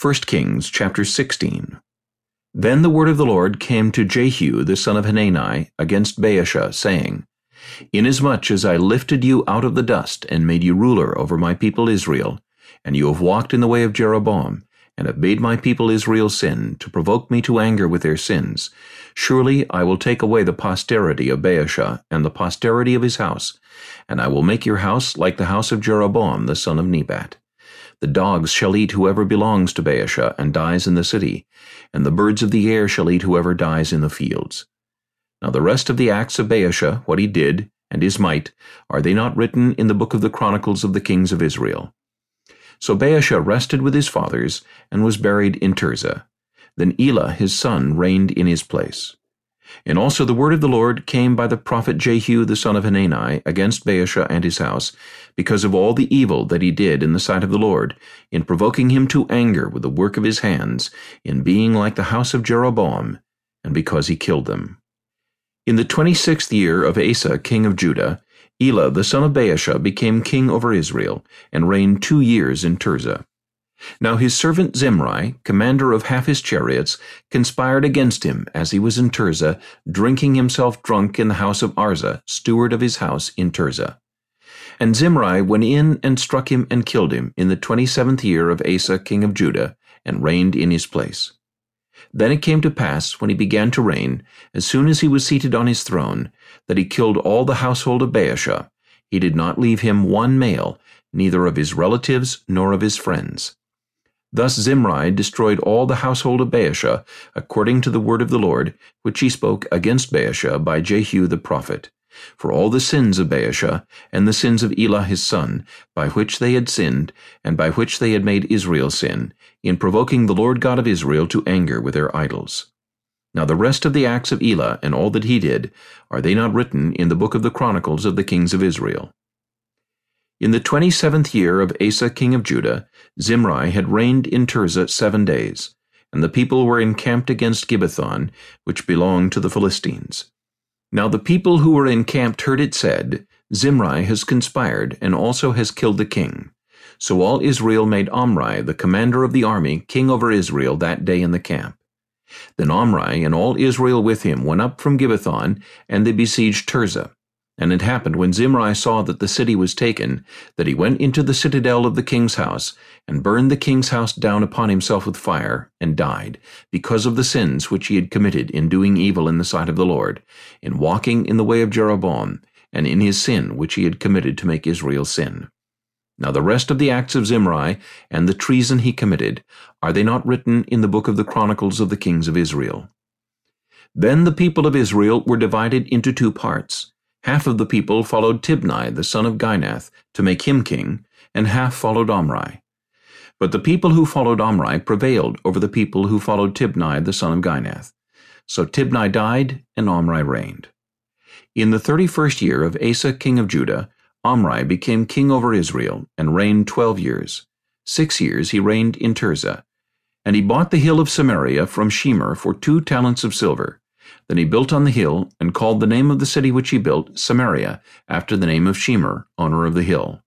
1 Kings chapter 16 Then the word of the Lord came to Jehu the son of Hanani against Baasha, saying, Inasmuch as I lifted you out of the dust and made you ruler over my people Israel, and you have walked in the way of Jeroboam, and have made my people Israel sin, to provoke me to anger with their sins, surely I will take away the posterity of Baasha and the posterity of his house, and I will make your house like the house of Jeroboam the son of Nebat. The dogs shall eat whoever belongs to Baasha and dies in the city, and the birds of the air shall eat whoever dies in the fields. Now the rest of the acts of Baasha, what he did, and his might, are they not written in the book of the Chronicles of the kings of Israel? So Baasha rested with his fathers, and was buried in Tirzah. Then Elah his son reigned in his place. And also the word of the Lord came by the prophet Jehu the son of Hanani against Baasha and his house, because of all the evil that he did in the sight of the Lord, in provoking him to anger with the work of his hands, in being like the house of Jeroboam, and because he killed them. In the twenty-sixth year of Asa king of Judah, Elah the son of Baasha became king over Israel, and reigned two years in Tirzah. Now his servant Zimri, commander of half his chariots, conspired against him as he was in Tirzah, drinking himself drunk in the house of Arza, steward of his house in Tirzah. And Zimri went in and struck him and killed him in the twenty-seventh year of Asa king of Judah, and reigned in his place. Then it came to pass, when he began to reign, as soon as he was seated on his throne, that he killed all the household of Baasha. He did not leave him one male, neither of his relatives nor of his friends. Thus Zimri destroyed all the household of Baasha, according to the word of the Lord, which he spoke against Baasha by Jehu the prophet, for all the sins of Baasha, and the sins of Elah his son, by which they had sinned, and by which they had made Israel sin, in provoking the Lord God of Israel to anger with their idols. Now the rest of the acts of Elah, and all that he did, are they not written in the book of the Chronicles of the kings of Israel? In the twenty-seventh year of Asa king of Judah, Zimri had reigned in Tirzah seven days, and the people were encamped against Gibbethon, which belonged to the Philistines. Now the people who were encamped heard it said, Zimri has conspired, and also has killed the king. So all Israel made Omri, the commander of the army, king over Israel that day in the camp. Then Omri and all Israel with him went up from Gibbethon, and they besieged Tirzah. And it happened when Zimri saw that the city was taken, that he went into the citadel of the king's house, and burned the king's house down upon himself with fire, and died, because of the sins which he had committed in doing evil in the sight of the Lord, in walking in the way of Jeroboam, and in his sin which he had committed to make Israel sin. Now the rest of the acts of Zimri, and the treason he committed, are they not written in the book of the Chronicles of the kings of Israel? Then the people of Israel were divided into two parts. Half of the people followed Tibni the son of Ginath to make him king, and half followed Omri. But the people who followed Omri prevailed over the people who followed Tibni the son of Ginath. So Tibni died, and Omri reigned. In the thirty-first year of Asa king of Judah, Omri became king over Israel, and reigned twelve years. Six years he reigned in Tirzah. And he bought the hill of Samaria from Shemer for two talents of silver. Then he built on the hill, and called the name of the city which he built Samaria, after the name of Shemer, owner of the hill.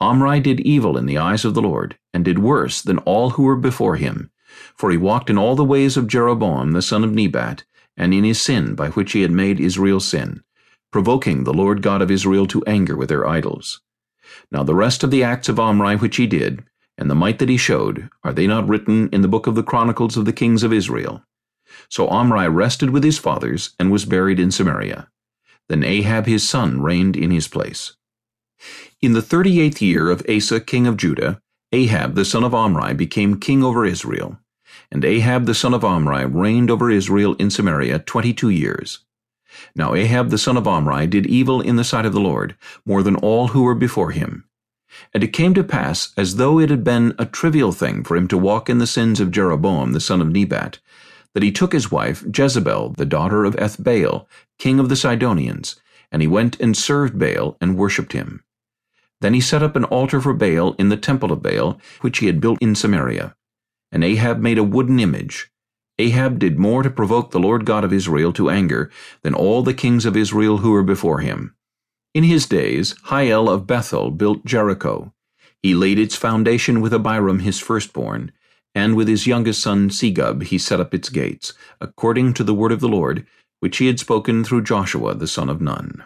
Omri did evil in the eyes of the Lord, and did worse than all who were before him. For he walked in all the ways of Jeroboam the son of Nebat, and in his sin by which he had made Israel sin, provoking the Lord God of Israel to anger with their idols. Now the rest of the acts of Omri which he did, and the might that he showed, are they not written in the book of the Chronicles of the kings of Israel? So Omri rested with his fathers, and was buried in Samaria. Then Ahab his son reigned in his place. In the thirty-eighth year of Asa king of Judah, Ahab the son of Omri became king over Israel. And Ahab the son of Omri reigned over Israel in Samaria twenty-two years. Now Ahab the son of Omri did evil in the sight of the Lord, more than all who were before him. And it came to pass, as though it had been a trivial thing for him to walk in the sins of Jeroboam the son of Nebat, that he took his wife Jezebel, the daughter of Ethbaal, king of the Sidonians, and he went and served Baal and worshipped him. Then he set up an altar for Baal in the temple of Baal, which he had built in Samaria. And Ahab made a wooden image. Ahab did more to provoke the Lord God of Israel to anger than all the kings of Israel who were before him. In his days, Hiel of Bethel built Jericho. He laid its foundation with Abiram his firstborn, and with his youngest son Segub he set up its gates, according to the word of the Lord, which he had spoken through Joshua the son of Nun.